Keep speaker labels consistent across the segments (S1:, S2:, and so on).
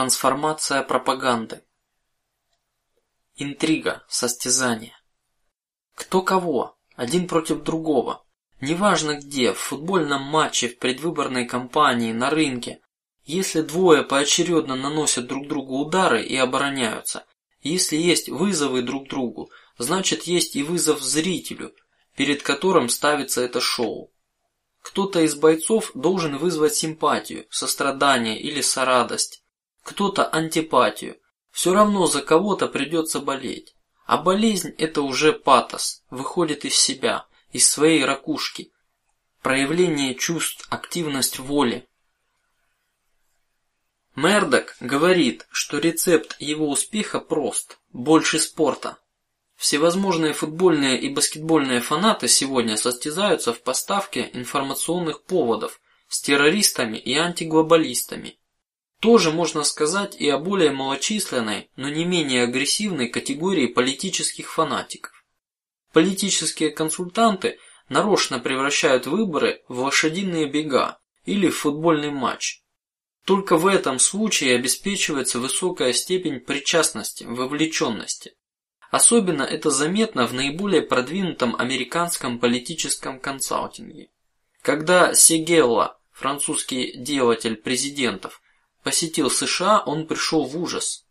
S1: Трансформация пропаганды. Интрига, состязание. Кто кого? Один против другого. Неважно где, в футбольном матче, в предвыборной кампании, на рынке. Если двое поочередно наносят друг другу удары и обороняются, если есть вызовы друг другу, значит есть и вызов зрителю, перед которым ставится это шоу. Кто-то из бойцов должен вызвать симпатию, сострадание или сорадость, кто-то антипатию. Все равно за кого-то придется болеть, а болезнь это уже патос, выходит из себя, из своей ракушки, проявление чувств, активность воли. Мердок говорит, что рецепт его успеха прост: больше спорта. Всевозможные футбольные и баскетбольные фанаты сегодня состязаются в поставке информационных поводов с террористами и антиглобалистами. Тоже можно сказать и о более малочисленной, но не менее агрессивной категории политических фанатиков. Политические консультанты нарочно превращают выборы в лошадиные бега или в футбольный матч. Только в этом случае обеспечивается высокая степень причастности, вовлеченности. Особенно это заметно в наиболее продвинутом американском политическом консалтинге. Когда Сегелла, французский делатель президентов, посетил США, он пришел в ужас.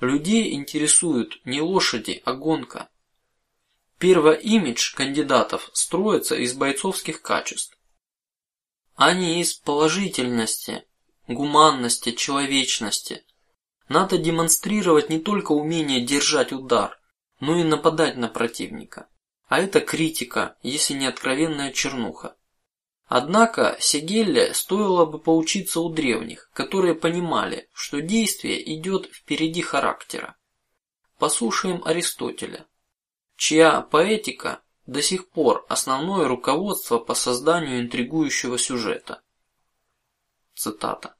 S1: Людей интересуют не лошади, а гонка. Первый имидж кандидатов строится из бойцовских качеств, а не из положительности, гуманности, человечности. Надо демонстрировать не только умение держать удар, но и нападать на противника. А это критика, если не откровенная чернуха. Однако Сегелле стоило бы поучиться у древних, которые понимали, что действие идет впереди характера. Послушаем Аристотеля, чья поэтика до сих пор основное руководство по созданию интригующего сюжета. Цитата.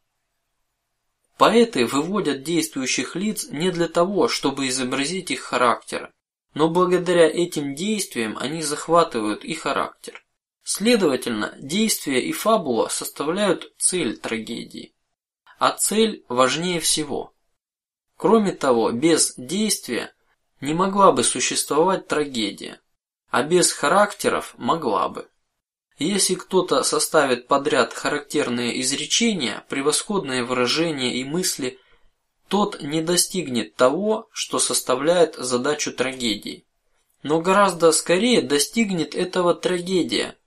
S1: Поэты выводят действующих лиц не для того, чтобы изобразить их характеры, но благодаря этим действиям они захватывают и характер. Следовательно, действия и фабула составляют цель трагедии, а цель важнее всего. Кроме того, без действия не могла бы существовать трагедия, а без характеров могла бы. Если кто-то составит подряд характерные изречения, превосходные выражения и мысли, тот не достигнет того, что составляет задачу трагедии, но гораздо скорее достигнет этого трагедия,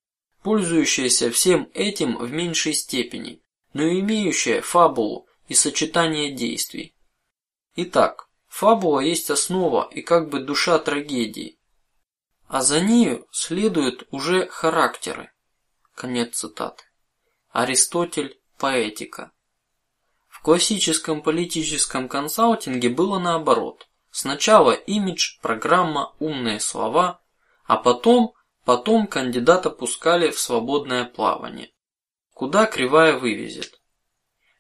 S1: пользующаяся всем этим в меньшей степени, но имеющая фабулу и сочетание действий. Итак, фабула есть основа и как бы душа трагедии, а за нею следуют уже характеры. Конец цитаты. Аристотель, поэтика. В классическом политическом консалтинге было наоборот: сначала имидж, программа, умные слова, а потом, потом кандидата пускали в свободное плавание, куда кривая вывезет.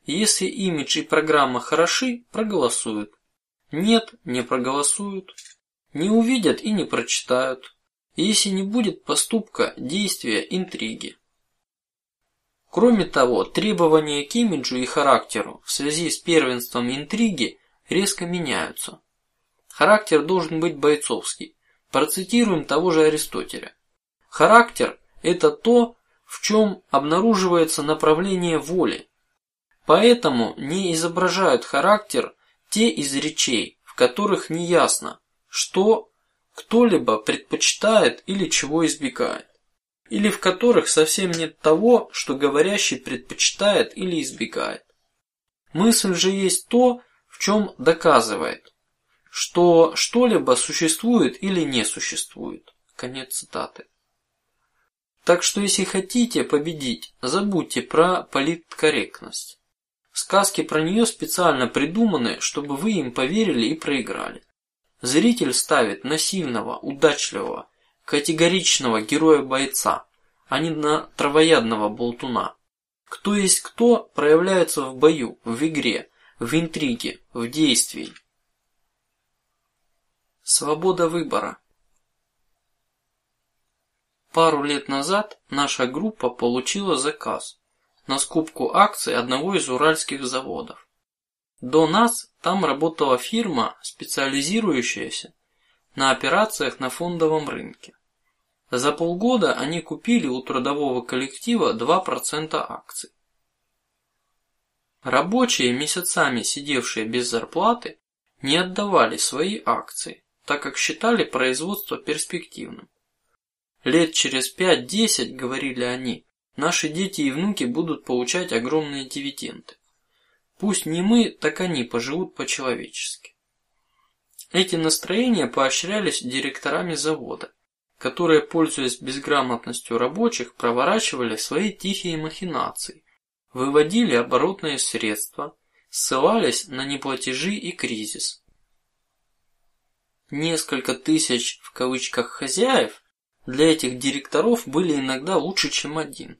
S1: Если имидж и программа хороши, проголосуют. Нет, не проголосуют. Не увидят и не прочитают. Если не будет поступка, действия, интриги. Кроме того, требования к имиджу и характеру в связи с первенством интриги резко меняются. Характер должен быть бойцовский. Процитируем того же Аристотеля. Характер – это то, в чем обнаруживается направление воли. Поэтому не изображают характер те из речей, в которых не ясно, что кто-либо предпочитает или чего избегает или в которых совсем нет того, что говорящий предпочитает или избегает. Мысль же есть то, в чем доказывает, что что-либо существует или не существует. Конец цитаты. Так что если хотите победить, забудьте про политкорректность. Сказки про нее специально придуманы, чтобы вы им поверили и проиграли. Зритель ставит на сильного, удачливого, категоричного героя-бойца, а не на травоядного болтуна. Кто есть кто проявляется в бою, в игре, в интриге, в действии. Свобода выбора. Пару лет назад наша группа получила заказ на скупку акций одного из уральских заводов. До нас там работала фирма, специализирующаяся на операциях на фондовом рынке. За полгода они купили у трудового коллектива два процента акций. Рабочие, месяцами сидевшие без зарплаты, не отдавали свои акции, так как считали производство перспективным. Лет через пять-десять, говорили они, наши дети и внуки будут получать огромные дивиденды. Пусть не мы, так они поживут по-человечески. Эти настроения поощрялись директорами завода, которые, пользуясь безграмотностью рабочих, проворачивали свои тихие махинации, выводили оборотные средства, ссылались на неплатежи и кризис. Несколько тысяч в кавычках хозяев для этих директоров были иногда лучше, чем один.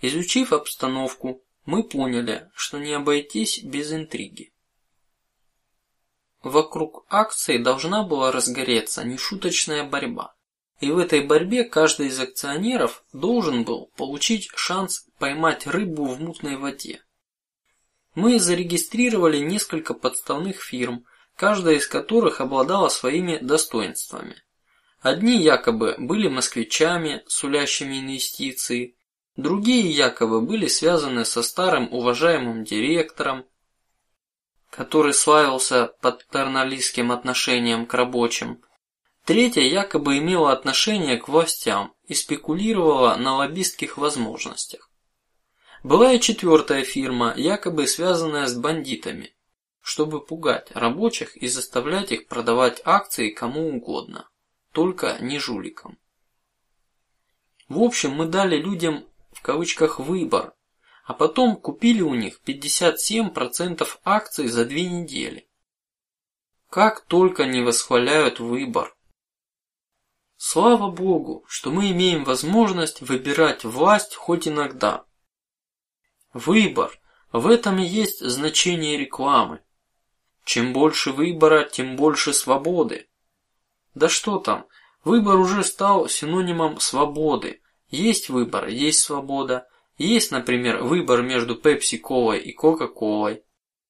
S1: Изучив обстановку, мы поняли, что не обойтись без интриги. Вокруг акции должна была разгореться нешуточная борьба, и в этой борьбе каждый из акционеров должен был получить шанс поймать рыбу в мутной воде. Мы зарегистрировали несколько подставных фирм, каждая из которых обладала своими достоинствами. Одни якобы были москвичами, сулящими инвестиции, другие якобы были связаны со старым уважаемым директором, который славился патерналистским отношением к рабочим. Третья якобы имела отношение к властям и спекулировала на лоббистских возможностях. Была и четвертая фирма, якобы связанная с бандитами, чтобы пугать рабочих и заставлять их продавать акции кому угодно, только не жуликам. В общем, мы дали людям в кавычках выбор, а потом купили у них 57 процентов акций за две недели. Как только не восхваляют выбор. Слава Богу, что мы имеем возможность выбирать власть хоть иногда. Выбор. В этом и есть значение рекламы. Чем больше выбора, тем больше свободы. Да что там, выбор уже стал синонимом свободы. Есть выбор, есть свобода. Есть, например, выбор между Пепси Колой и Кока Колой.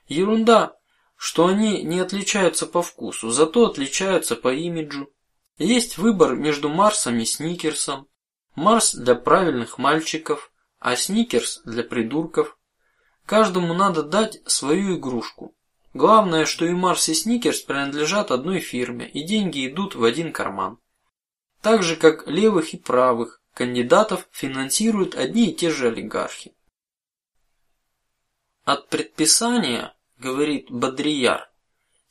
S1: Ерунда, что они не отличаются по вкусу, зато отличаются по имиджу. Есть выбор между Марсом и Сникерсом. Марс для правильных мальчиков, а Сникерс для придурков. Каждому надо дать свою игрушку. Главное, что и Марс и Сникерс принадлежат одной фирме, и деньги идут в один карман. Так же, как левых и правых кандидатов финансируют одни и те же олигархи. От предписания, говорит Бодрияр,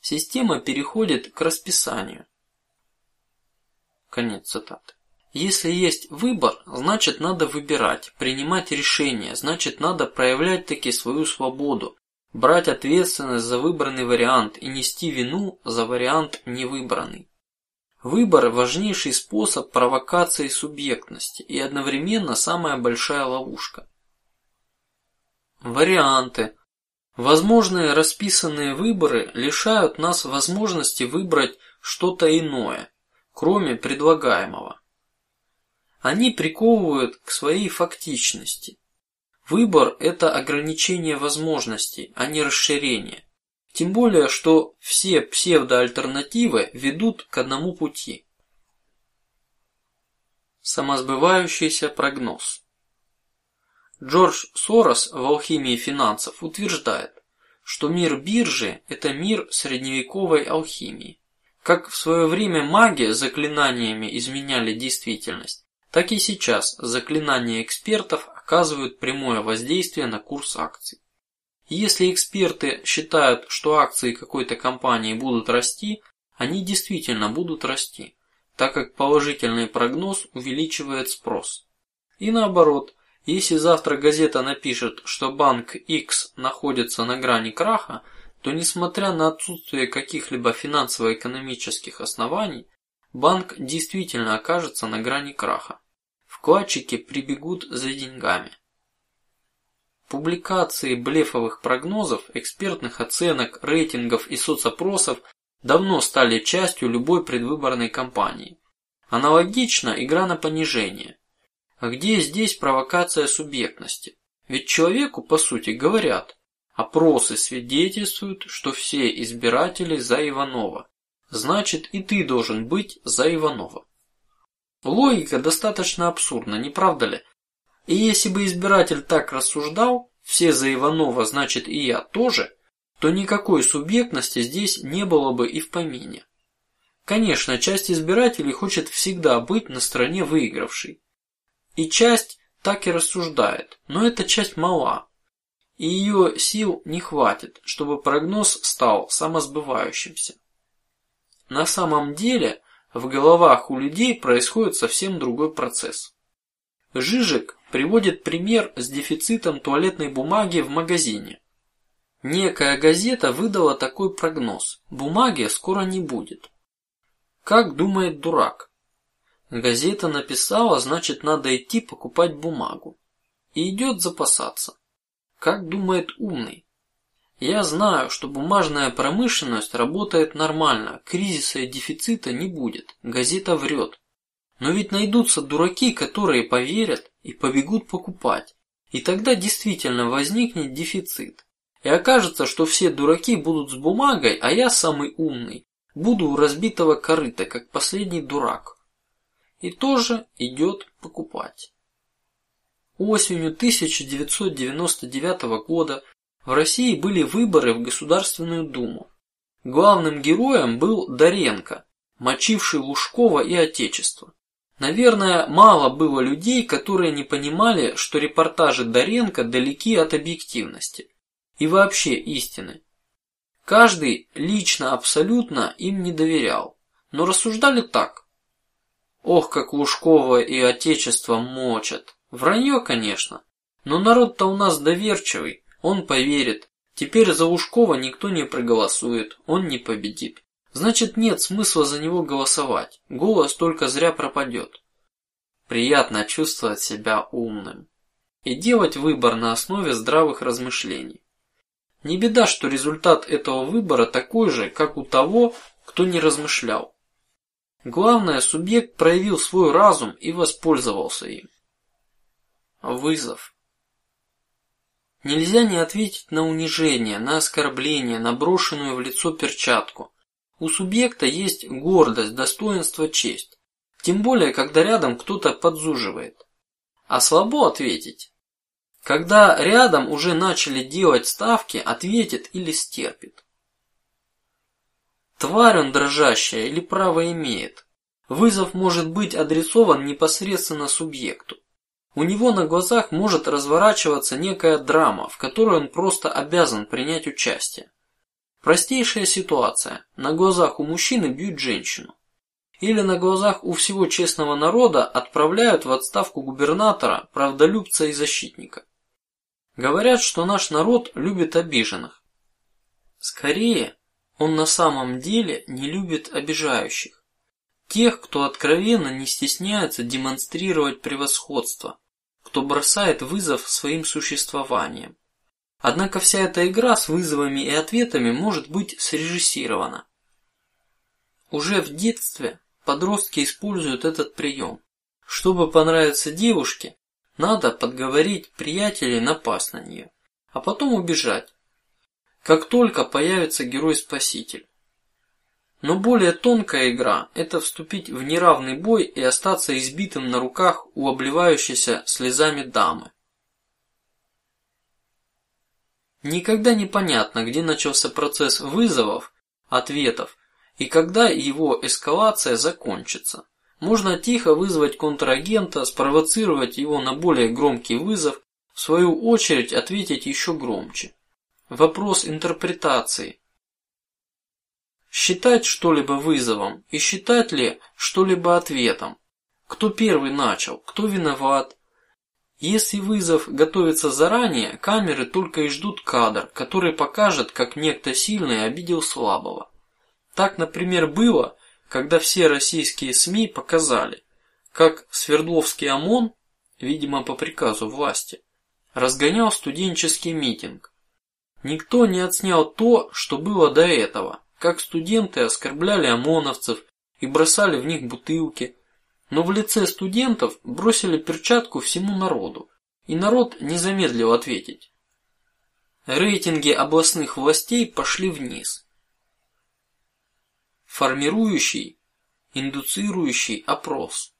S1: система переходит к расписанию. Конец цитаты. Если есть выбор, значит надо выбирать, принимать решения, значит надо проявлять таки свою свободу, брать ответственность за выбранный вариант и нести вину за вариант невыбранный. Выбор – важнейший способ провокации субъектности и одновременно самая большая ловушка. Варианты. Возможные расписанные выборы лишают нас возможности выбрать что-то иное, кроме предлагаемого. Они приковывают к своей фактичности. Выбор – это ограничение возможностей, а не расширение. Тем более, что все псевдоальтернативы ведут к одному пути. Самосбывающийся прогноз. Джордж Сорос в алхимии финансов утверждает, что мир биржи – это мир средневековой алхимии. Как в свое время маги заклинаниями изменяли действительность, так и сейчас заклинания экспертов оказывают прямое воздействие на курс акций. Если эксперты считают, что акции какой-то компании будут расти, они действительно будут расти, так как положительный прогноз увеличивает спрос. И наоборот, если завтра газета напишет, что банк X находится на грани краха, то, несмотря на отсутствие каких-либо финансово-экономических оснований, банк действительно окажется на грани краха. Вкладчики прибегут за деньгами. Публикации блефовых прогнозов, экспертных оценок, рейтингов и соцопросов давно стали частью любой предвыборной кампании. Аналогично игра на понижение. А где здесь провокация субъектности? Ведь человеку по сути говорят: Опросы свидетельствуют, что все избиратели за Иванова. Значит, и ты должен быть за Иванова. Логика достаточно абсурдна, не правда ли? И если бы избиратель так рассуждал, все за Иванова, значит и я тоже, то никакой субъектности здесь не было бы и в помине. Конечно, часть избирателей хочет всегда быть на стороне выигравшей, и часть так и рассуждает, но эта часть мала, и ее сил не хватит, чтобы прогноз стал самосбывающимся. На самом деле в головах у людей происходит совсем другой процесс. Жижик приводит пример с дефицитом туалетной бумаги в магазине. Некая газета выдала такой прогноз: бумаги скоро не будет. Как думает дурак? Газета написала, значит, надо идти покупать бумагу, и идет запасаться. Как думает умный? Я знаю, что бумажная промышленность работает нормально, кризиса и дефицита не будет. Газета врет. Но ведь найдутся дураки, которые поверят и побегут покупать, и тогда действительно возникнет дефицит. И окажется, что все дураки будут с бумагой, а я самый умный буду у разбитого корыта, как последний дурак. И тоже идет покупать. Осенью 1999 года в России были выборы в Государственную Думу. Главным героем был Доренко, мочивший Лужкова и Отечество. Наверное, мало было людей, которые не понимали, что репортажи Доренко далеки от объективности и вообще истины. Каждый лично абсолютно им не доверял, но рассуждали так: ох, как Лужкова и Отечество мочат. Вранье, конечно, но народ-то у нас доверчивый, он поверит. Теперь за Ушкова никто не проголосует, он не победит. Значит, нет смысла за него голосовать. Голос только зря пропадет. Приятно чувствовать себя умным и делать выбор на основе здравых размышлений. Не беда, что результат этого выбора такой же, как у того, кто не размышлял. Главное, субъект проявил свой разум и воспользовался им. Вызов. Нельзя не ответить на унижение, на оскорбление, на брошенную в лицо перчатку. У субъекта есть гордость, достоинство, честь. Тем более, когда рядом кто-то подзуживает. А слабо ответить. Когда рядом уже начали делать ставки, ответит или стерпит. Тварь он дрожащая или право имеет. Вызов может быть адресован непосредственно субъекту. У него на глазах может разворачиваться некая драма, в которой он просто обязан принять участие. Простейшая ситуация: на глазах у мужчины бьют женщину, или на глазах у всего честного народа отправляют в отставку губернатора, правдолюбца и защитника. Говорят, что наш народ любит обиженных. Скорее, он на самом деле не любит обижающих, тех, кто откровенно не стесняется демонстрировать превосходство, кто бросает вызов своим существованием. Однако вся эта игра с вызовами и ответами может быть срежиссирована. Уже в детстве подростки используют этот прием. Чтобы понравиться девушке, надо подговорить приятелей напасть на нее, а потом убежать. Как только появится герой-спаситель, но более тонкая игра – это вступить в неравный бой и остаться избитым на руках у обливающейся слезами дамы. Никогда не понятно, где начался процесс вызовов, ответов и когда его эскалация закончится. Можно тихо вызвать контрагента, спровоцировать его на более громкий вызов, в свою очередь ответить еще громче. Вопрос интерпретации Считать что-либо вызовом и считать ли что-либо ответом? Кто первый начал? Кто виноват? Если вызов готовится заранее, камеры только и ждут кадр, который покажет, как некто сильный обидел слабого. Так, например, было, когда все российские СМИ показали, как Свердловский ОМОН, видимо по приказу власти, разгонял студенческий митинг. Никто не отснял то, что было до этого как студенты оскорбляли ОМОНовцев и бросали в них бутылки, но в лице студентов бросили перчатку всему народу, и народ не замедлил ответить. Рейтинги областных властей пошли вниз. Формирующий, индуцирующий опрос.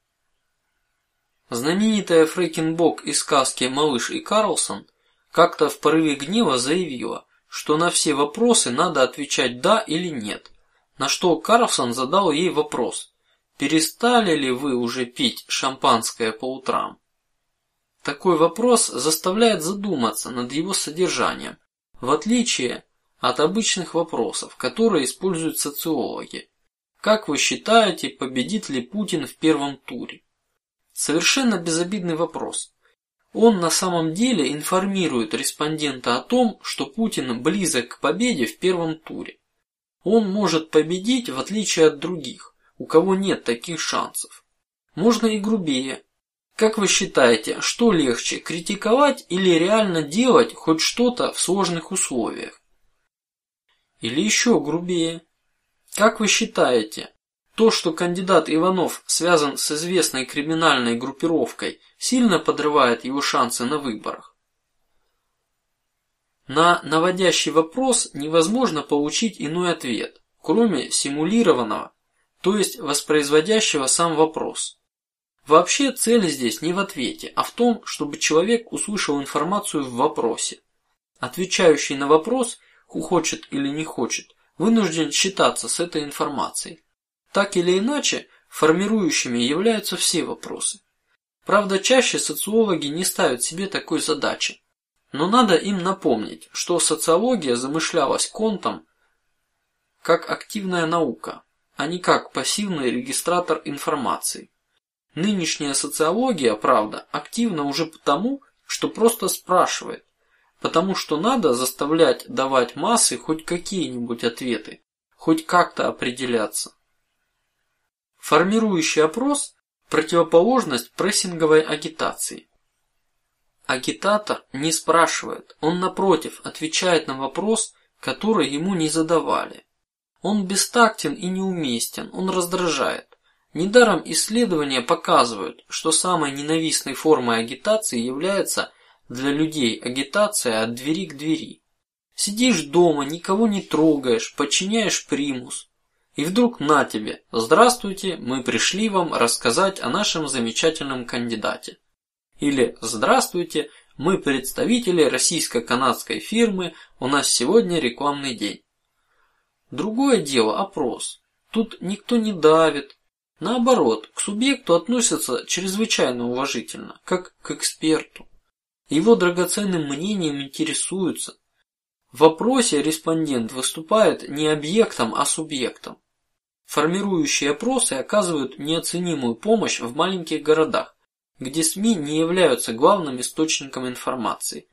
S1: Знаменитая Фрейкенбок из сказки "Малыш и Карлсон" как-то в порыве гнева заявила, что на все вопросы надо отвечать да или нет. На что Карлсон задал ей вопрос: перестали ли вы уже пить шампанское по утрам? Такой вопрос заставляет задуматься над его содержанием, в отличие от обычных вопросов, которые используют социологи. Как вы считаете, победит ли Путин в первом туре? Совершенно безобидный вопрос. Он на самом деле информирует респондента о том, что Путин близок к победе в первом туре. Он может победить в отличие от других, у кого нет таких шансов. Можно и грубее. Как вы считаете, что легче критиковать или реально делать хоть что-то в сложных условиях? Или еще грубее. Как вы считаете, то, что кандидат Иванов связан с известной криминальной группировкой, сильно подрывает его шансы на выборах? На наводящий вопрос невозможно получить иной ответ, кроме симулированного, то есть воспроизводящего сам вопрос. Вообще цель здесь не в ответе, а в том, чтобы человек услышал информацию в вопросе. Отвечающий на вопрос, хочет или не хочет, вынужден считаться с этой информацией. Так или иначе, формирующими являются все вопросы. Правда, чаще социологи не ставят себе такой задачи, но надо им напомнить, что социология замышлялась Контом как активная наука, а не как пассивный регистратор информации. Нынешняя социология, правда, активна уже потому, что просто спрашивает, потому что надо заставлять давать массы хоть какие-нибудь ответы, хоть как-то определяться. Формирующий опрос – противоположность прессинговой агитации. Агитатор не спрашивает, он напротив отвечает на вопрос, который ему не задавали. Он бестактен и неуместен, он раздражает. Недаром исследования показывают, что самой ненавистной формой агитации является для людей агитация от двери к двери. Сидишь дома, никого не трогаешь, подчиняешь примус, и вдруг на тебе, здравствуйте, мы пришли вам рассказать о нашем замечательном кандидате. Или здравствуйте, мы представители российско-канадской фирмы, у нас сегодня рекламный день. Другое дело опрос. Тут никто не давит, наоборот, к субъекту относятся чрезвычайно уважительно, как к эксперту. Его драгоценным мнением интересуются. В вопросе респондент выступает не объектом, а субъектом. Формирующие опросы оказывают неоценимую помощь в маленьких городах, где СМИ не являются главным источником информации,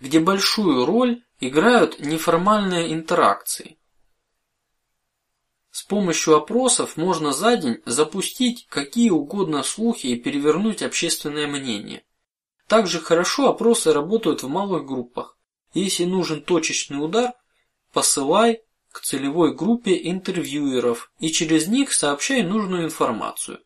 S1: где большую роль играют неформальные интеракции. С помощью опросов можно за день запустить какие угодно слухи и перевернуть общественное мнение. Также хорошо опросы работают в малых группах. Если нужен точечный удар, посылай целевой группе интервьюеров и через них сообщай нужную информацию.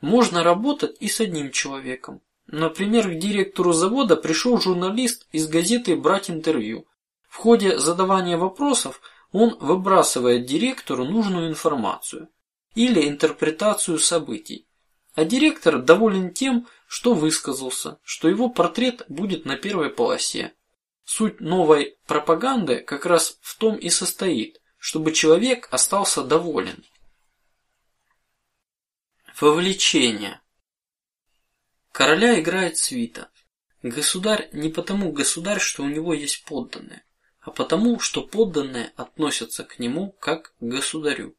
S1: Можно работать и с одним человеком. Например, к директору завода пришел журналист из газеты брать интервью. В ходе задавания вопросов он выбрасывает директору нужную информацию или интерпретацию событий, а директор доволен тем, что высказался, что его портрет будет на первой полосе. Суть новой пропаганды как раз в том и состоит, чтобы человек остался доволен. Вовлечение. Короля играет свита. Государь не потому государь, что у него есть подданные, а потому, что подданные относятся к нему как к государю.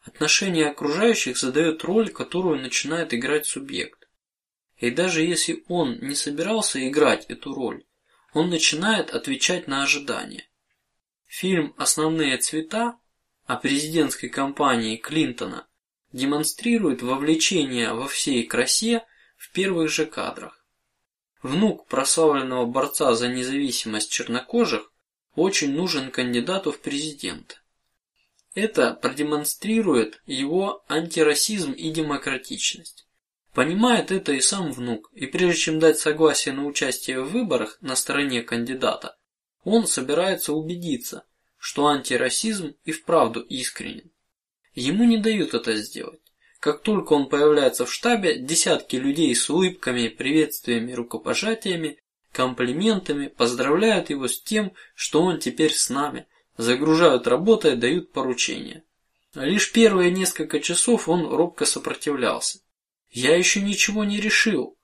S1: Отношение окружающих задает роль, которую начинает играть субъект. И даже если он не собирался играть эту роль, он начинает отвечать на ожидания. Фильм "Основные цвета" о президентской кампании Клинтона демонстрирует вовлечение во всей красе в первых же кадрах. Внук прославленного борца за независимость чернокожих очень нужен кандидату в президенты. Это продемонстрирует его антирасизм и демократичность. Понимает это и сам внук, и прежде чем дать согласие на участие в выборах на стороне кандидата, он собирается убедиться, что антирасизм и вправду искренен. Ему не дают это сделать. Как только он появляется в штабе, десятки людей с улыбками, приветствиями, рукопожатиями, комплиментами поздравляют его с тем, что он теперь с нами, загружают работой, дают поручения. Лишь первые несколько часов он робко сопротивлялся. Я еще ничего не решил,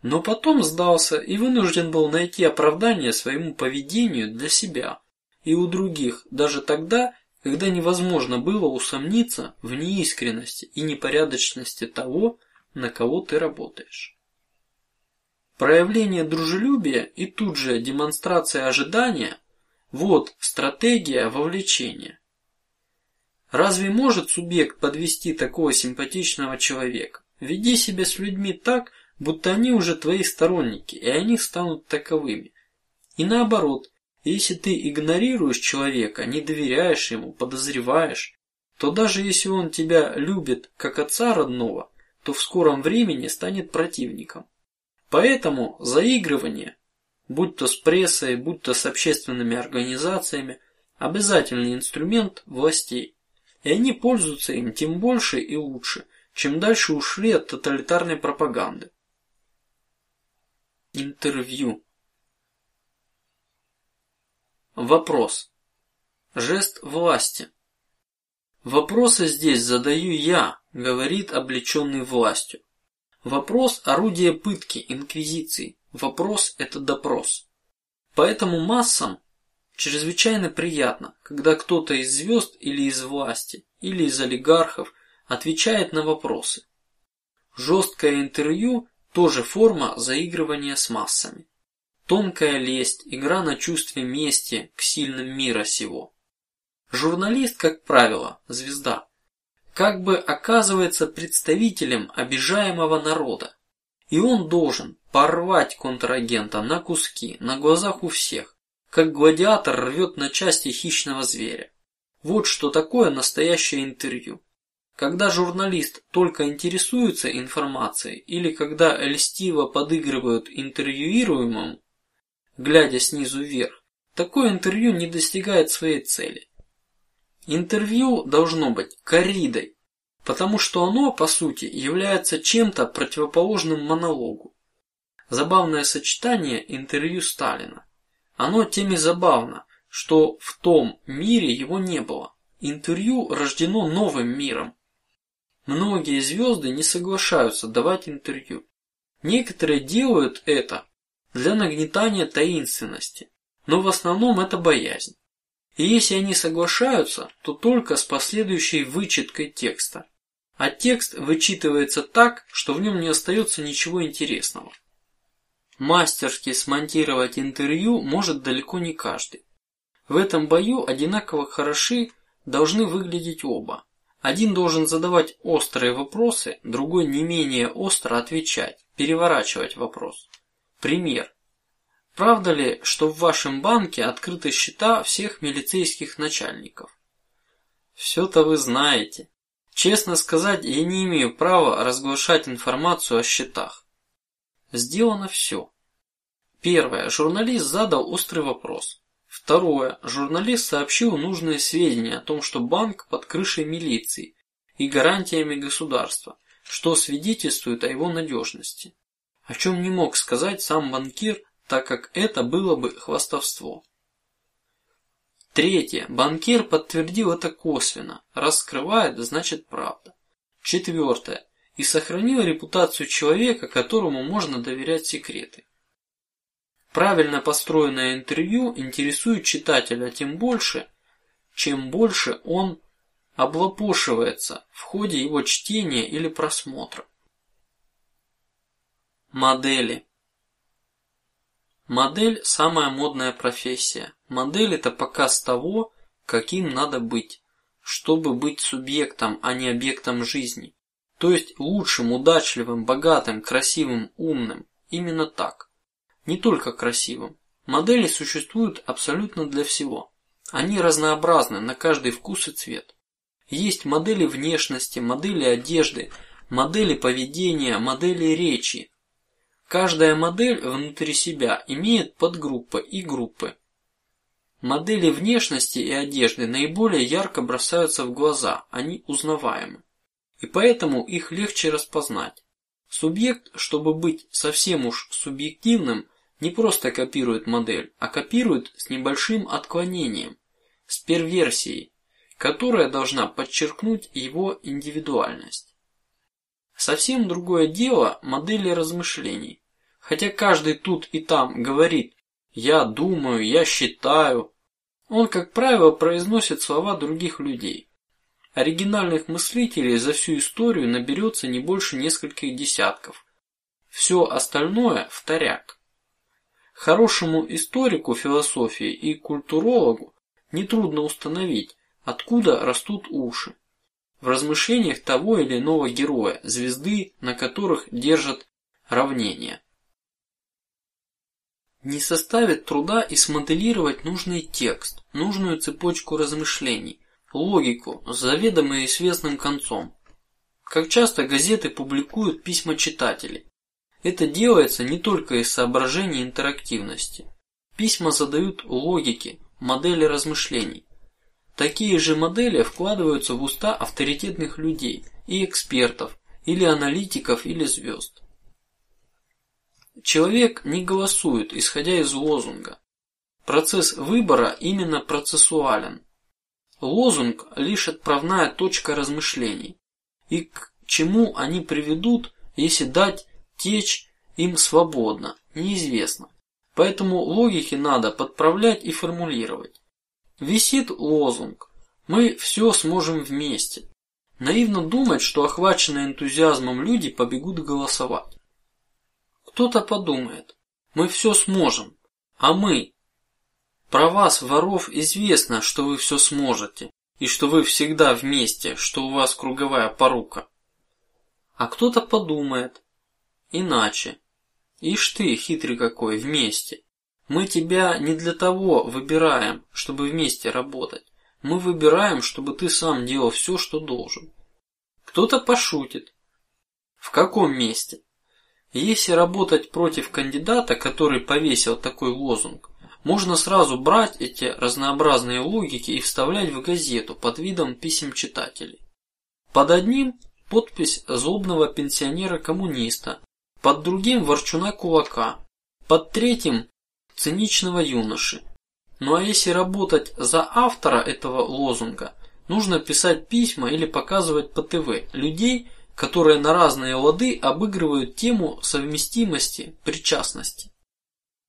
S1: но потом сдался и вынужден был найти оправдание своему поведению для себя и у других, даже тогда, когда невозможно было усомниться в неискренности и непорядочности того, на кого ты работаешь. Проявление дружелюбия и тут же демонстрация ожидания – вот стратегия вовлечения. Разве может субъект подвести такого симпатичного человека? Веди себя с людьми так, будто они уже твои сторонники, и они станут таковыми. И наоборот, если ты игнорируешь человека, не доверяешь ему, подозреваешь, то даже если он тебя любит как отца родного, то в скором времени станет противником. Поэтому заигрывание, будь то с прессой, будь то с общественными организациями, обязательный инструмент властей, и они пользуются им тем больше и лучше, чем дальше ушли от тоталитарной пропаганды. Интервью. Вопрос. Жест власти. Вопросы здесь задаю я, говорит облеченный властью. Вопрос орудие пытки, инквизиции. Вопрос это допрос. Поэтому массам чрезвычайно приятно, когда кто-то из звезд или из власти или из олигархов отвечает на вопросы. Жесткое интервью тоже форма заигрывания с массами. Тонкая лесть, игра на чувстве мести к сильным мира сего. Журналист, как правило, звезда, как бы оказывается представителем обижаемого народа, и он должен порвать контрагента на куски на глазах у всех, как гладиатор рвет на части хищного зверя. Вот что такое настоящее интервью. Когда журналист только интересуется информацией или когда льстиво подыгрывают интервьюируемому, глядя снизу вверх, такое интервью не достигает своей цели. Интервью должно быть корридой, потому что оно по сути является чем-то противоположным монологу. Забавное сочетание интервью Сталина. Оно тем и забавно, что в том мире его не было. Интервью рождено новым миром, Многие звезды не соглашаются давать интервью. Некоторые делают это для нагнетания таинственности, но в основном это боязнь. И если они соглашаются, то только с последующей вычеткой текста, а текст вычитывается так, что в нем не остается ничего интересного. Мастерски смонтировать интервью может далеко не каждый. В этом бою одинаково хороши должны выглядеть оба. Один должен задавать острые вопросы, другой не менее остро отвечать, переворачивать вопрос. Пример. Правда ли, что в вашем банке открыты счета всех милицейских начальников? Все-то вы знаете. Честно сказать, я не имею права разглашать информацию о счетах. Сделано все. Первое. Журналист задал острый вопрос. Второе. Журналист сообщил нужные сведения о том, что банк под крышей милиции и гарантиями государства, что свидетельствует о его надежности, о чем не мог сказать сам банкир, так как это было бы хвастовство. Третье. Банкир подтвердил это косвенно. Раскрывает, значит правда. Четвертое. И сохранил репутацию человека, которому можно доверять секреты. Правильно построенное интервью интересует читателя тем больше, чем больше он облапошивается в ходе его чтения или просмотра. Модели. Модель самая модная профессия. Модель это показ того, каким надо быть, чтобы быть субъектом, а не объектом жизни. То есть лучшим, удачливым, богатым, красивым, умным. Именно так не только красивым. Модели существуют абсолютно для всего. Они разнообразны на каждый вкус и цвет. Есть модели внешности, модели одежды, модели поведения, модели речи. Каждая модель внутри себя имеет подгруппы и группы. Модели внешности и одежды наиболее ярко бросаются в глаза, они узнаваемы, и поэтому их легче распознать. Субъект, чтобы быть совсем уж субъективным, не просто копирует модель, а копирует с небольшим отклонением, с перверсией, которая должна подчеркнуть его индивидуальность. Совсем другое дело модели размышлений. Хотя каждый тут и там говорит: я думаю, я считаю, он, как правило, произносит слова других людей. Оригинальных мыслителей за всю историю наберется не больше нескольких десятков. Все остальное вторяк. Хорошему историку философии и культурологу не трудно установить, откуда растут уши в размышлениях того или иного героя, звезды, на которых держат равнение. Не составит труда и смоделировать нужный текст, нужную цепочку размышлений, логику с заведомо известным концом. Как часто газеты публикуют письма читателей, это делается не только из соображений интерактивности. Письма задают логики, модели размышлений. Такие же модели вкладываются в уста авторитетных людей и экспертов, или аналитиков, или звезд. Человек не голосует, исходя из лозунга. Процесс выбора именно процессуален. Лозунг лишь отправная точка размышлений, и к чему они приведут, если дать течь им свободно, неизвестно. Поэтому логике надо подправлять и формулировать. Висит лозунг: мы все сможем вместе. Наивно думать, что охваченные энтузиазмом люди побегут голосовать. Кто-то подумает: мы все сможем, а мы? Про вас, воров, известно, что вы все сможете и что вы всегда вместе, что у вас круговая порука. А кто-то подумает: Иначе. Ишь ты, хитрый какой, вместе. Мы тебя не для того выбираем, чтобы вместе работать. Мы выбираем, чтобы ты сам делал все, что должен. Кто-то пошутит. В каком месте? Если работать против кандидата, который повесил такой лозунг, можно сразу брать эти разнообразные логики и вставлять в газету под видом писем читателей. Под одним подпись злобного пенсионера-коммуниста, под другим ворчуна кулака, под третьим циничного юноши. Ну а если работать за автора этого лозунга, нужно писать письма или показывать по ТВ людей, которые на разные лады обыгрывают тему совместимости, причастности.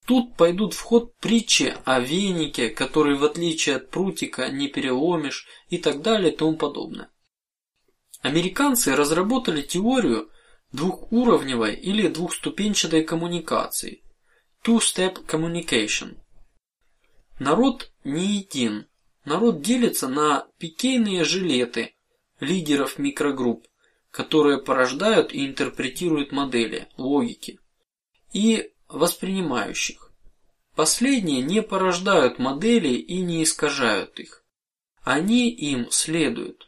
S1: Тут пойдут в ход притчи о венике, который в отличие от прутика не переломишь и так далее и тому подобное. Американцы разработали теорию двухуровневой или двухступенчатой коммуникации (two-step communication). Народ не един. Народ делится на пикейные жилеты лидеров микрогрупп, которые порождают и интерпретируют модели, логики, и воспринимающих. Последние не порождают модели и не искажают их. Они им следуют.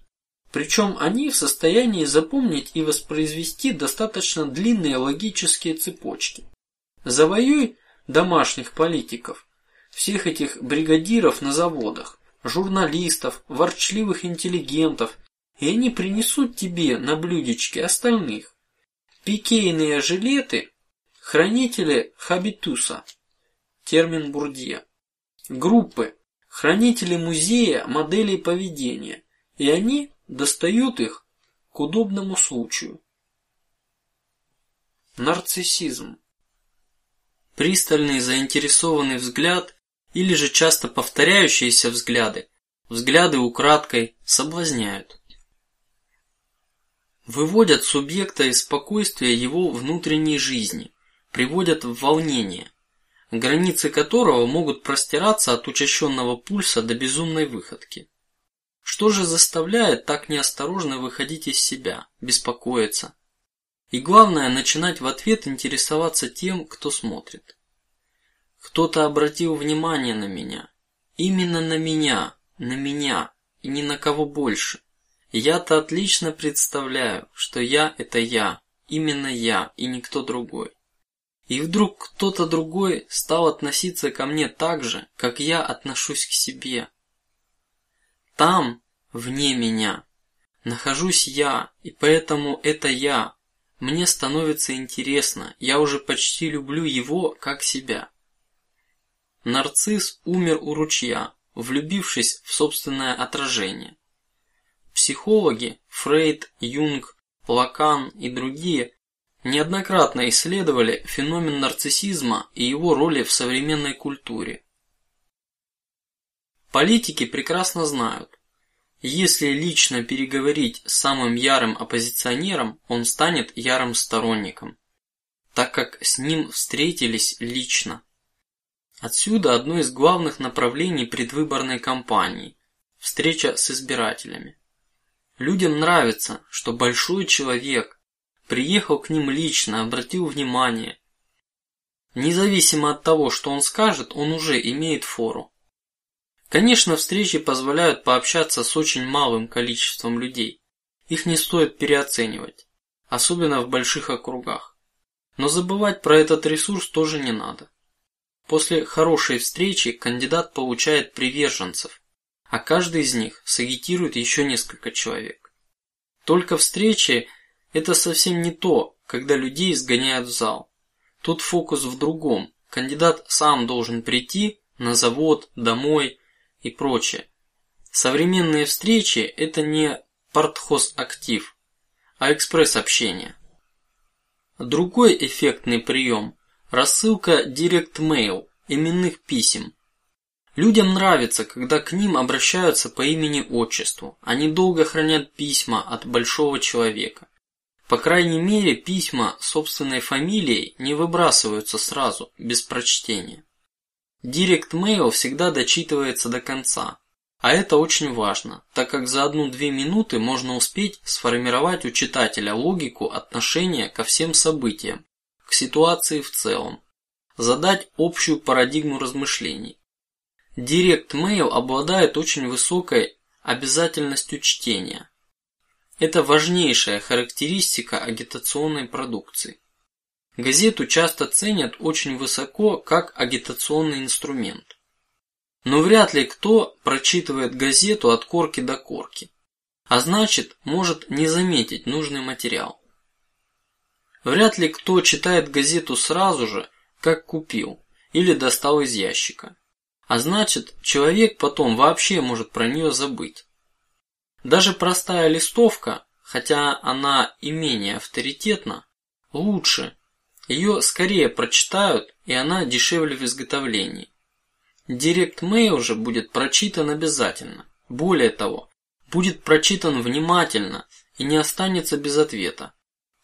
S1: Причем они в состоянии запомнить и воспроизвести достаточно длинные логические цепочки. Завоюй домашних политиков, всех этих бригадиров на заводах, журналистов, ворчливых интеллигентов, и они принесут тебе на блюдечке остальных. Пикейные жилеты, хранители хабитуса, термин Бурдье, группы, хранители музея моделей поведения, и они достают их к удобному случаю. Нарциссизм. Пристальный заинтересованный взгляд или же часто повторяющиеся взгляды, взгляды украдкой соблазняют. Выводят субъекта из спокойствия его внутренней жизни, приводят в волнение, границы которого могут простираться от учащенного пульса до безумной выходки. Что же заставляет так неосторожно выходить из себя, беспокоиться? И главное, начинать в ответ интересоваться тем, кто смотрит. Кто-то обратил внимание на меня, именно на меня, на меня и ни на кого больше. Я-то отлично представляю, что я – это я, именно я и никто другой. И вдруг кто-то другой стал относиться ко мне так же, как я отношусь к себе. Там, вне меня, нахожусь я, и поэтому это я. Мне становится интересно, я уже почти люблю его как себя. Нарцисс умер у ручья, влюбившись в собственное отражение. Психологи Фрейд, Юнг, Лакан и другие неоднократно исследовали феномен нарциссизма и его роли в современной культуре. Политики прекрасно знают, если лично переговорить с самым ярым оппозиционером, он станет ярым сторонником, так как с ним встретились лично. Отсюда одно из главных направлений предвыборной кампании – встреча с избирателями. Людям нравится, что большой человек приехал к ним лично, обратил внимание. Независимо от того, что он скажет, он уже имеет фору. Конечно, встречи позволяют пообщаться с очень малым количеством людей. Их не стоит переоценивать, особенно в больших округах. Но забывать про этот ресурс тоже не надо. После хорошей встречи кандидат получает приверженцев, а каждый из них сагитирует еще несколько человек. Только встречи – это совсем не то, когда людей сгоняют в зал. Тут фокус в другом. Кандидат сам должен прийти на завод, домой и прочее. Современные встречи – это не партхозактив, а экспресс-общение. Другой эффектный прием – рассылка директ-мейл, именных писем. Людям нравится, когда к ним обращаются по имени-отчеству. Они долго хранят письма от большого человека. По крайней мере, письма собственной фамилией не выбрасываются сразу, без прочтения. Директ Mail всегда дочитывается до конца, а это очень важно, так как за одну-две минуты можно успеть сформировать у читателя логику отношения ко всем событиям, к ситуации в целом, задать общую парадигму размышлений. Директ Mail обладает очень высокой обязательностью чтения. Это важнейшая характеристика агитационной продукции. Газету часто ценят очень высоко как агитационный инструмент. Но вряд ли кто прочитывает газету от корки до корки, а значит может не заметить нужный материал. Вряд ли кто читает газету сразу же, как купил или достал из ящика, а значит человек потом вообще может про нее забыть. Даже простая листовка, хотя она и менее авторитетна, лучше, ее скорее прочитают, и она дешевле в изготовлении. Директ Mail же будет прочитан обязательно. Более того, будет прочитан внимательно и не останется без ответа.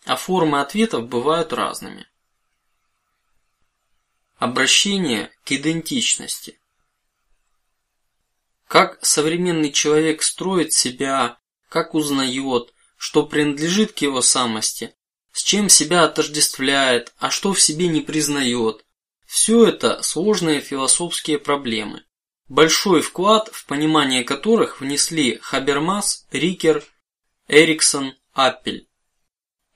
S1: А формы ответов бывают разными. Обращение к идентичности. Как современный человек строит себя, как узнает, что принадлежит к его самости, с чем себя отождествляет, а что в себе не признает. Все это сложные философские проблемы, большой вклад в понимание которых внесли Хабермас, Рикер, Эриксон, Аппель.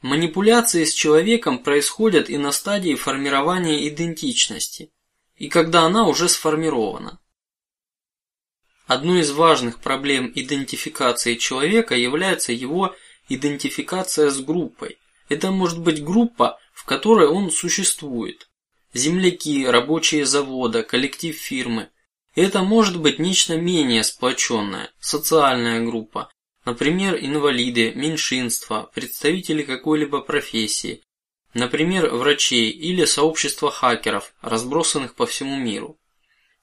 S1: Манипуляции с человеком происходят и на стадии формирования идентичности, и когда она уже сформирована. Одной из важных проблем идентификации человека является его идентификация с группой, это может быть группа, в которой он существует. Земляки, рабочие завода, коллектив фирмы. Это может быть нечто менее сплоченное, социальная группа, например, инвалиды, меньшинства, представители какой-либо профессии, например, врачей или сообщество хакеров, разбросанных по всему миру.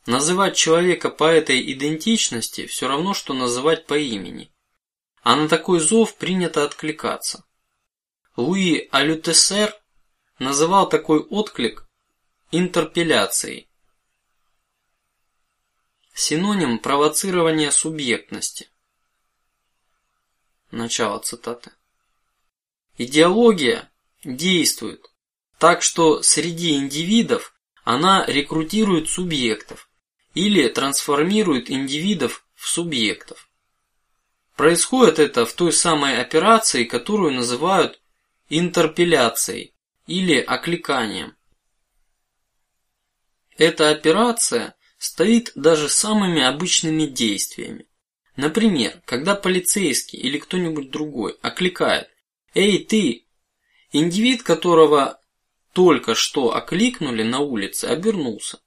S1: Называть человека по этой идентичности все равно, что называть по имени, а на такой зов принято откликаться. Луи Алютесер называл такой отклик интерпеляцией. Синоним провоцирования субъектности. Начало цитаты. Идеология действует так, что среди индивидов она рекрутирует субъектов или трансформирует индивидов в субъектов. Происходит это в той самой операции, которую называют интерпеляцией или окликанием. Эта операция стоит даже самыми обычными действиями. Например, когда полицейский или кто-нибудь другой окликает: "Эй, ты!", индивид, которого только что окликнули на улице, обернулся.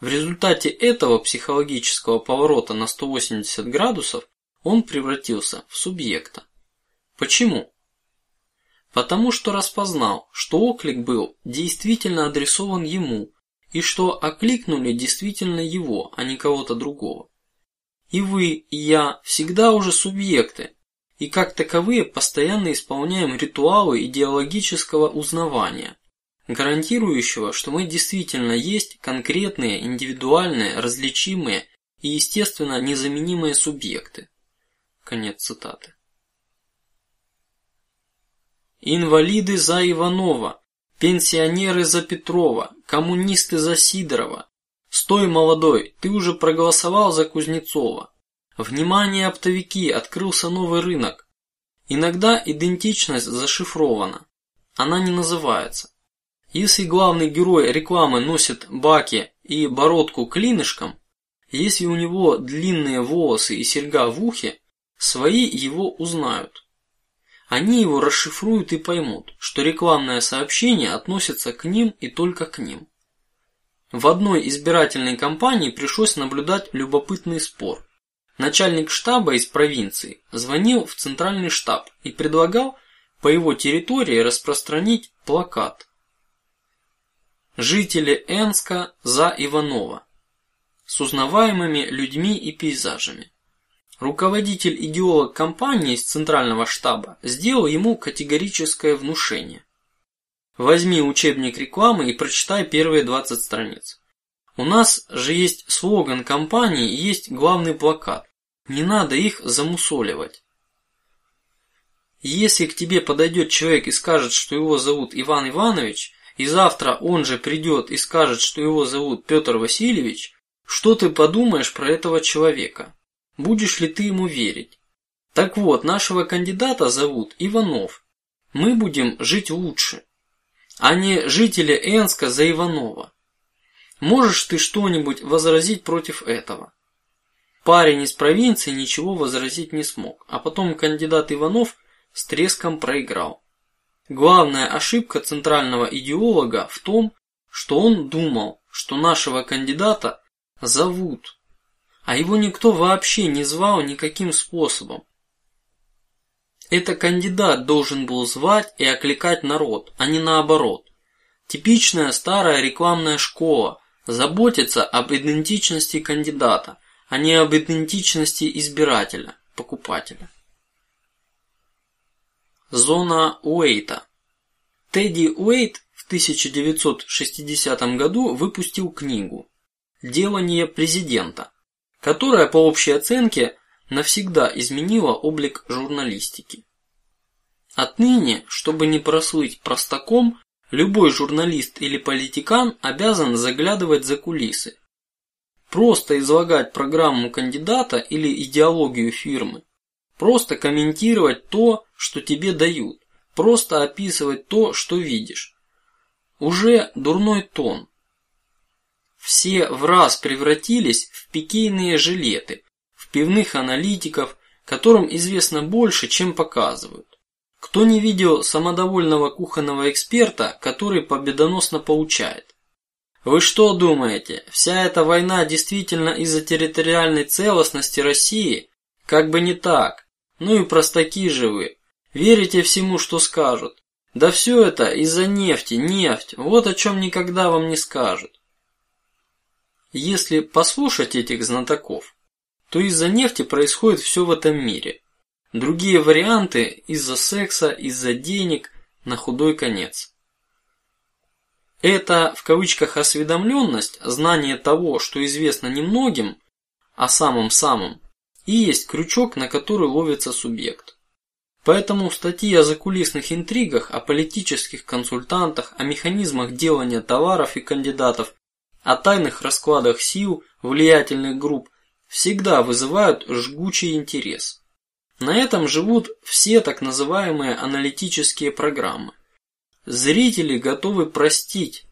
S1: В результате этого психологического поворота на 180 градусов он превратился в субъекта. Почему? Потому что распознал, что оклик был действительно адресован ему, и что окликнули действительно его, а не кого-то другого. И вы, и я всегда уже субъекты, и как таковые постоянно исполняем ритуалы идеологического узнавания, гарантирующего, что мы действительно есть конкретные, индивидуальные, различимые и естественно незаменимые субъекты. Конец цитаты. Инвалиды за Иванова, пенсионеры за Петрова, коммунисты за Сидорова. Стой, молодой, ты уже проголосовал за Кузнецова. Внимание, оптовики, открылся новый рынок. Иногда идентичность зашифрована, она не называется. Если главный герой рекламы носит баки и бородку клинышком, если у него длинные волосы и серьга в ухе, Свои его узнают. Они его расшифруют и поймут, что рекламное сообщение относится к ним и только к ним. В одной избирательной кампании пришлось наблюдать любопытный спор. Начальник штаба из провинции звонил в центральный штаб и предлагал по его территории распространить плакат. Жители Энска за Иванова с узнаваемыми людьми и пейзажами. Руководитель-идеолог компании из центрального штаба сделал ему категорическое внушение: возьми учебник рекламы и прочитай первые 20 страниц. У нас же есть слоган компании и есть главный плакат. Не надо их замусоливать. Если к тебе подойдет человек и скажет, что его зовут Иван Иванович, и завтра он же придет и скажет, что его зовут Петр Васильевич, что ты подумаешь про этого человека? Будешь ли ты ему верить? Так вот, нашего кандидата зовут Иванов. Мы будем жить лучше, а не жители Энска за Иванова. Можешь ты что-нибудь возразить против этого? Парень из провинции ничего возразить не смог, а потом кандидат Иванов с треском проиграл. Главная ошибка центрального идеолога в том, что он думал, что нашего кандидата зовут а его никто вообще не звал никаким способом. Это кандидат должен был звать и окликать народ, а не наоборот. Типичная старая рекламная школа заботится об идентичности кандидата, а не об идентичности избирателя, покупателя. Зона Уэйта. Тедди Уэйт в 1960 году выпустил книгу "Делание президента", которая по общей оценке навсегда изменила облик журналистики. Отныне, чтобы не прослыть простаком, любой журналист или политикан обязан заглядывать за кулисы, просто излагать программу кандидата или идеологию фирмы, просто комментировать то, что тебе дают, просто описывать то, что видишь. Уже дурной тон, все в раз превратились в пикейные жилеты, в пивных аналитиков, которым известно больше, чем показывают. Кто не видел самодовольного кухонного эксперта, который победоносно получает? Вы что думаете, вся эта война действительно из-за территориальной целостности России? Как бы не так. Ну и простаки же вы. Верите всему, что скажут. Да все это из-за нефти, нефть. Вот о чем никогда вам не скажут. Если послушать этих знатоков, то из-за нефти происходит все в этом мире. Другие варианты из-за секса, из-за денег, на худой конец. Это в кавычках осведомленность, знание того, что известно немногим, о самом самом, и есть крючок, на который ловится субъект. Поэтому статьи о закулисных интригах, о политических консультантах, о механизмах делания товаров и кандидатов о тайных раскладах сил влиятельных групп всегда вызывают жгучий интерес. На этом живут все так называемые аналитические программы. Зрители готовы простить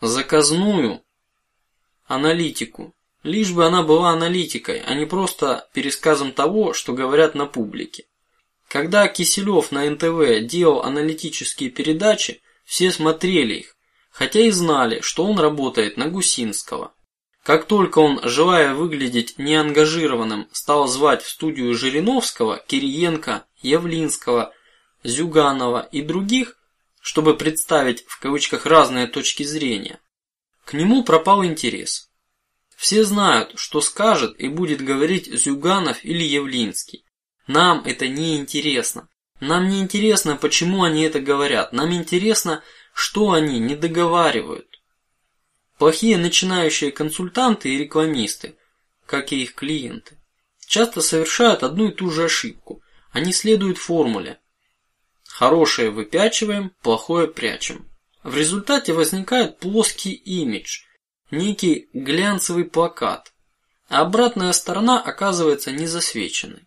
S1: заказную аналитику, лишь бы она была аналитикой, а не просто пересказом того, что говорят на публике. Когда Киселев на НТВ делал аналитические передачи, все смотрели их, хотя и знали, что он работает на Гусинского. Как только он, желая выглядеть неангажированным, стал звать в студию Жириновского, Кириенко, Явлинского, Зюганова и других, чтобы представить в кавычках разные точки зрения, к нему пропал интерес. Все знают, что скажет и будет говорить Зюганов или Явлинский. Нам это не интересно. Нам не интересно, почему они это говорят. Нам интересно, что они не договаривают. Плохие начинающие консультанты и рекламисты, как и их клиенты, часто совершают одну и ту же ошибку. Они следуют формуле: хорошее выпячиваем, плохое прячем. В результате возникает плоский имидж, некий глянцевый плакат, а обратная сторона оказывается не засвеченной.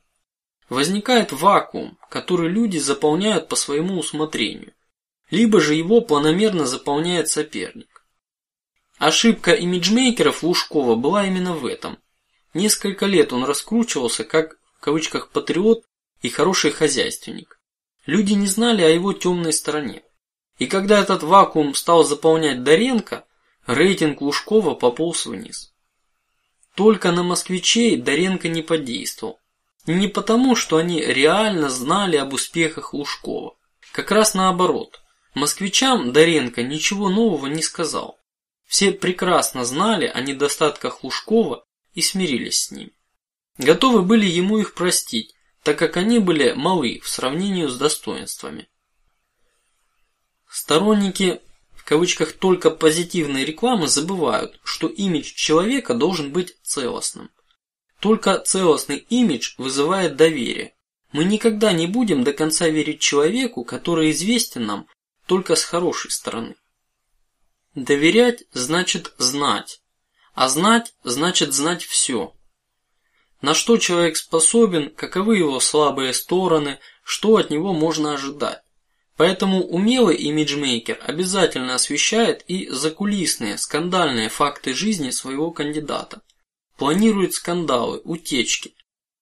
S1: Возникает вакуум, который люди заполняют по своему усмотрению, либо же его планомерно заполняет соперник. Ошибка имиджмейкеров Лужкова была именно в этом. Несколько лет он раскручивался как в кавычках патриот и хороший хозяйственник. Люди не знали о его темной стороне. И когда этот вакуум стал заполнять Доренко, рейтинг Лужкова пополз вниз. Только на москвичей Доренко не подействовал. И не потому, что они реально знали об успехах Лужкова. Как раз наоборот. Москвичам Доренко ничего нового не сказал. Все прекрасно знали о недостатках Лужкова и смирились с ним. Готовы были ему их простить, так как они были малы в сравнении с достоинствами. Сторонники в кавычках только позитивной рекламы забывают, что имидж человека должен быть целостным. Только целостный имидж вызывает доверие. Мы никогда не будем до конца верить человеку, который известен нам только с хорошей стороны. Доверять значит знать, а знать значит знать все. На что человек способен, каковы его слабые стороны, что от него можно ожидать. Поэтому умелый имиджмейкер обязательно освещает и закулисные, скандальные факты жизни своего кандидата, планирует скандалы, утечки.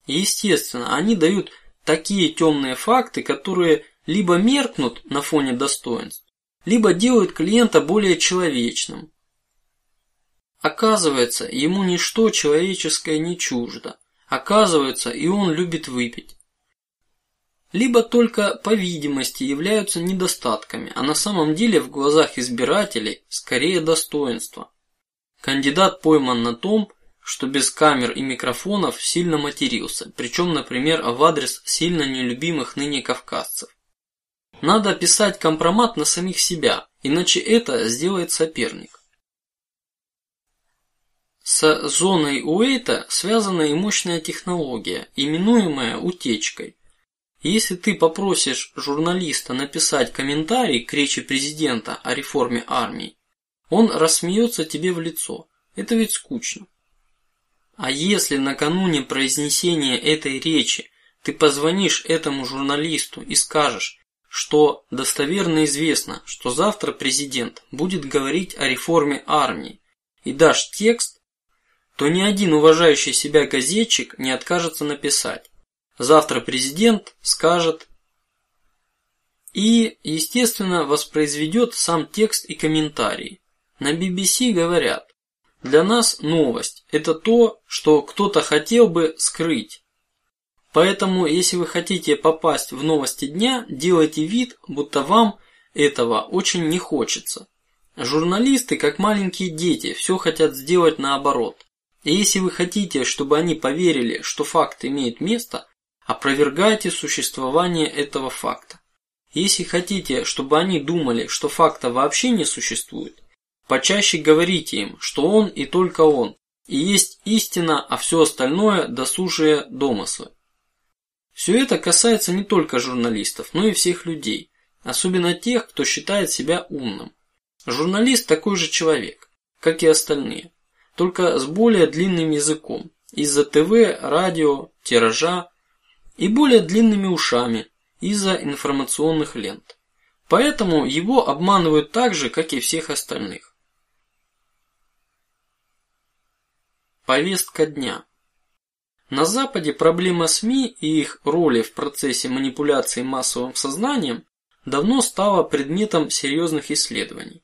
S1: Естественно, они дают такие темные факты, которые либо меркнут на фоне достоинств, либо делают клиента более человечным. Оказывается, ему ничто человеческое не чуждо. Оказывается, и он любит выпить. Либо только по видимости являются недостатками, а на самом деле в глазах избирателей скорее достоинство. Кандидат пойман на том, что без камер и микрофонов сильно матерился, причем, например, в адрес сильно нелюбимых ныне кавказцев. Надо писать компромат на самих себя, иначе это сделает соперник. С зоной Уэйта связана и мощная технология, именуемая утечкой. Если ты попросишь журналиста написать комментарий к речи президента о реформе армии, он рассмеется тебе в лицо. Это ведь скучно. А если накануне произнесения этой речи ты позвонишь этому журналисту и скажешь, что достоверно известно, что завтра президент будет говорить о реформе армии, и дашь текст, то ни один уважающий себя газетчик не откажется написать. Завтра президент скажет и, естественно, воспроизведет сам текст и комментарии. На BBC говорят: для нас новость – это то, что кто-то хотел бы скрыть, Поэтому, если вы хотите попасть в новости дня, делайте вид, будто вам этого очень не хочется. Журналисты, как маленькие дети, все хотят сделать наоборот. И если вы хотите, чтобы они поверили, что факт имеет место, опровергайте существование этого факта. Если хотите, чтобы они думали, что факта вообще не существует, почаще говорите им, что он и только он, и есть истина, а все остальное досужие домыслы. Все это касается не только журналистов, но и всех людей, особенно тех, кто считает себя умным. Журналист такой же человек, как и остальные, только с более длинным языком из-за ТВ, радио, тиража и более длинными ушами из-за информационных лент. Поэтому его обманывают так же, как и всех остальных. Повестка дня. На Западе проблема СМИ и их роли в процессе манипуляции массовым сознанием давно стала предметом серьезных исследований.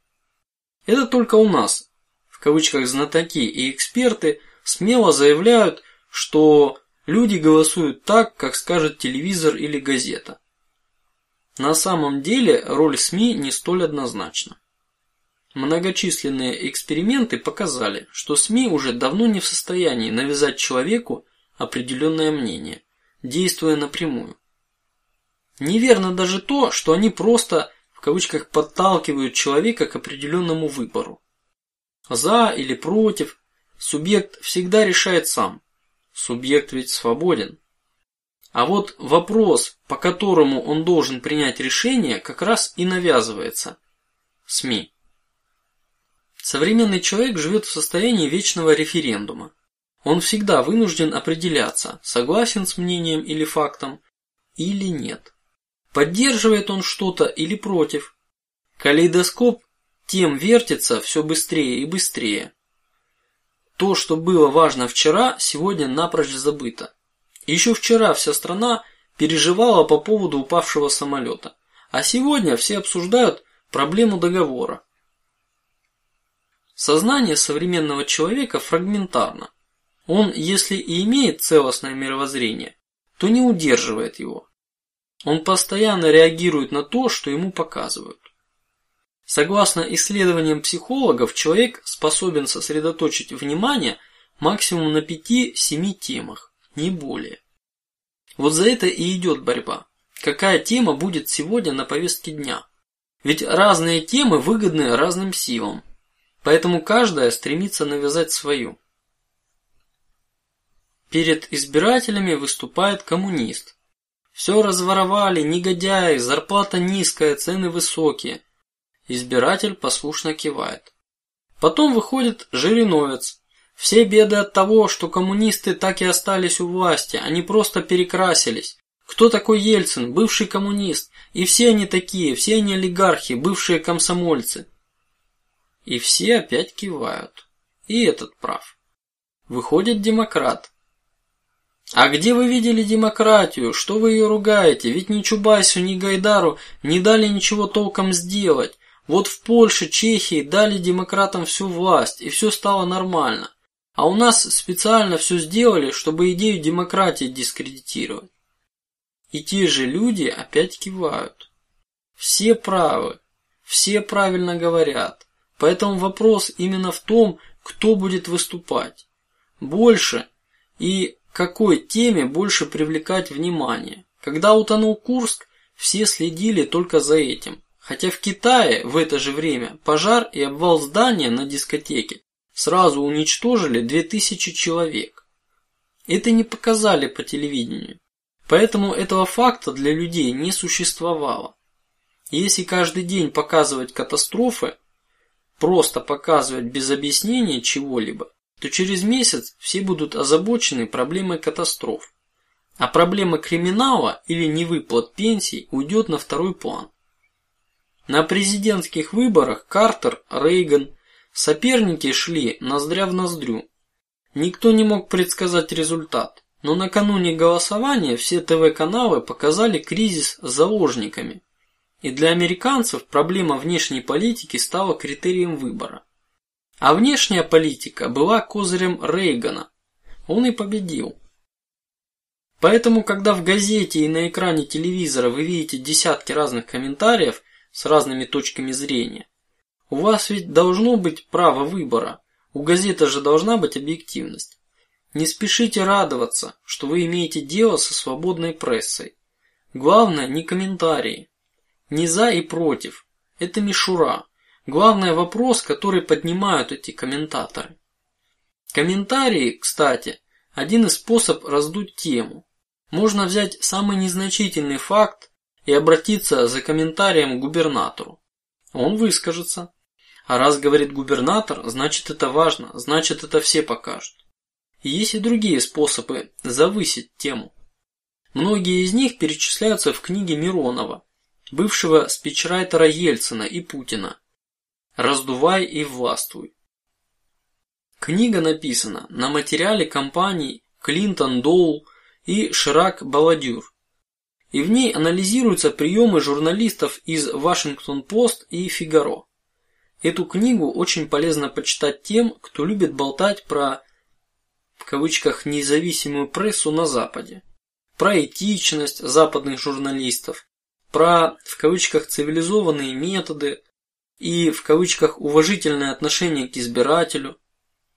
S1: Это только у нас, в кавычках знатоки и эксперты смело заявляют, что люди голосуют так, как скажет телевизор или газета. На самом деле роль СМИ не столь однозначна. Многочисленные эксперименты показали, что СМИ уже давно не в состоянии навязать человеку определенное мнение, действуя напрямую. Неверно даже то, что они просто в кавычках подталкивают человека к определенному выбору. За или против субъект всегда решает сам. Субъект ведь свободен. А вот вопрос, по которому он должен принять решение, как раз и навязывается СМИ. Современный человек живет в состоянии вечного референдума. Он всегда вынужден определяться, согласен с мнением или фактом, или нет. Поддерживает он что-то или против. Калейдоскоп тем вертится все быстрее и быстрее. То, что было важно вчера, сегодня напрочь забыто. Еще вчера вся страна переживала по поводу упавшего самолета, а сегодня все обсуждают проблему договора. Сознание современного человека фрагментарно. Он, если и имеет целостное мировоззрение, то не удерживает его. Он постоянно реагирует на то, что ему показывают. Согласно исследованиям психологов, человек способен сосредоточить внимание максимум на пяти-семи темах, не более. Вот за это и идет борьба. Какая тема будет сегодня на повестке дня? Ведь разные темы выгодны разным силам, поэтому каждая стремится навязать свою. Перед избирателями выступает коммунист. Все разворовали, негодяи, зарплата низкая, цены высокие. Избиратель послушно кивает. Потом выходит Жириновец. Все беды от того, что коммунисты так и остались у власти, они просто перекрасились. Кто такой Ельцин, бывший коммунист, и все они такие, все они олигархи, бывшие комсомольцы. И все опять кивают. И этот прав. Выходит демократ. А где вы видели демократию? Что вы ее ругаете? Ведь ни Чубайсу, ни Гайдару не дали ничего толком сделать. Вот в Польше, Чехии дали демократам всю власть, и все стало нормально. А у нас специально все сделали, чтобы идею демократии дискредитировать. И те же люди опять кивают. Все правы, все правильно говорят. Поэтому вопрос именно в том, кто будет выступать больше и какой теме больше привлекать внимание. Когда утонул Курск, все следили только за этим. Хотя в Китае в это же время пожар и обвал здания на дискотеке сразу уничтожили две тысячи человек. Это не показали по телевидению, поэтому этого факта для людей не существовало. Если каждый день показывать катастрофы, просто показывать без объяснения чего-либо, то через месяц все будут озабочены проблемой катастроф, а проблема криминала или невыплат пенсий уйдет на второй план. На президентских выборах Картер, Рейган, соперники шли ноздря в ноздрю. Никто не мог предсказать результат, но накануне голосования все ТВ-каналы показали кризис с заложниками, и для американцев проблема внешней политики стала критерием выбора. А внешняя политика была козырем Рейгана. Он и победил. Поэтому, когда в газете и на экране телевизора вы видите десятки разных комментариев с разными точками зрения, у вас ведь должно быть право выбора. У газеты же должна быть объективность. Не спешите радоваться, что вы имеете дело со свободной прессой. Главное не комментарии, не за и против. Это мишура. Главный вопрос, который поднимают эти комментаторы. Комментарии, кстати, один из способ раздуть тему. Можно взять самый незначительный факт и обратиться за комментарием к губернатору. Он выскажется. А раз говорит губернатор, значит это важно, значит это все покажут. И есть и другие способы завысить тему. Многие из них перечисляются в книге Миронова, бывшего спичрайтера Ельцина и Путина. Раздувай и властвуй. Книга написана на материале компаний Клинтон Доул и Ширак Баладюр, и в ней анализируются приемы журналистов из Вашингтон Пост и Фигаро. Эту книгу очень полезно почитать тем, кто любит болтать про в кавычках независимую прессу на Западе про этичность западных журналистов, про в кавычках цивилизованные методы и в кавычках уважительное отношение к избирателю,